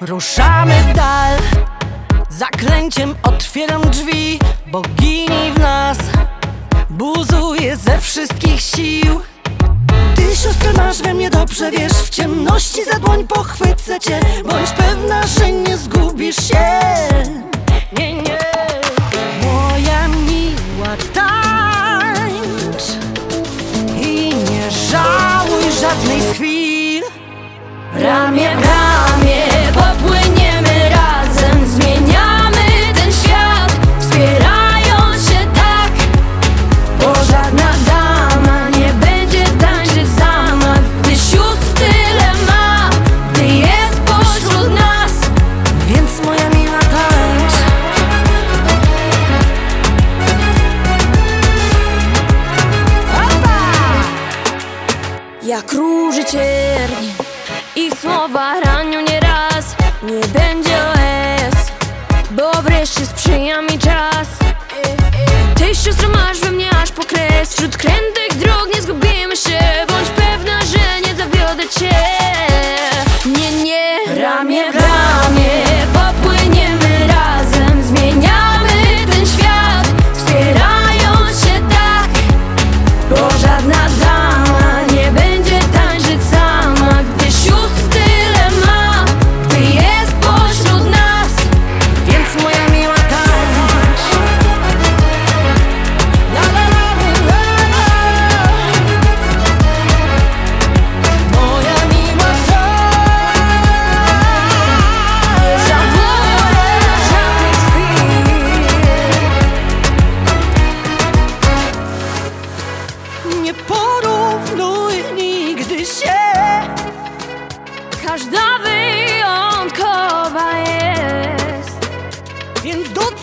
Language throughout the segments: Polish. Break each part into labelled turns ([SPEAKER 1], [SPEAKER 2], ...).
[SPEAKER 1] Ruszamy w dal. Zaklęciem otwieram drzwi Bogini w nas. Buzuje ze wszystkich sił. Ty siostrę masz we mnie dobrze wiesz W ciemności za dłoń pochwycę cię. Bądź pewna, że nie zgubisz się. Nie, nie. Moja miła tańcz I nie żałuj żadnej z chwil.
[SPEAKER 2] Ramię Jak róży cierń. Ich słowa ranią nieraz Nie będzie OS Bo wreszcie sprzyja mi czas. Ty siostro masz we mnie aż po kres Wśród krętych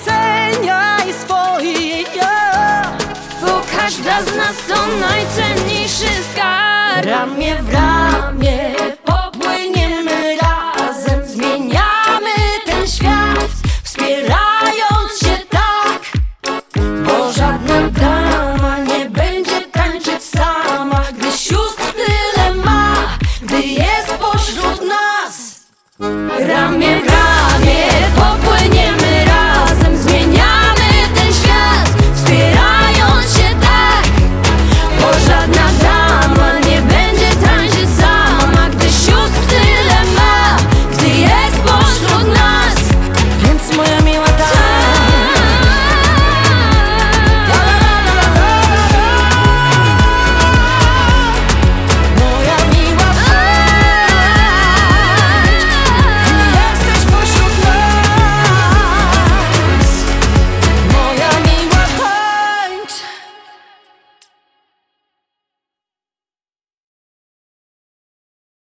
[SPEAKER 2] Doceniaj swoje ja Bo każda z nas to najcenniejszy skarb. Ramię w ramię popłyniemy razem Zmieniamy ten świat Wspierając się tak. Bo żadna dama nie będzie tańczyć sama Gdy sióstr tyle ma Gdy jest pośród nas.
[SPEAKER 1] Ramię w ramię